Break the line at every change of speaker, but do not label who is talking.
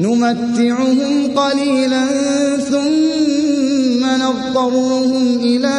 نمتعهم قليلا ثم نضطرهم إلى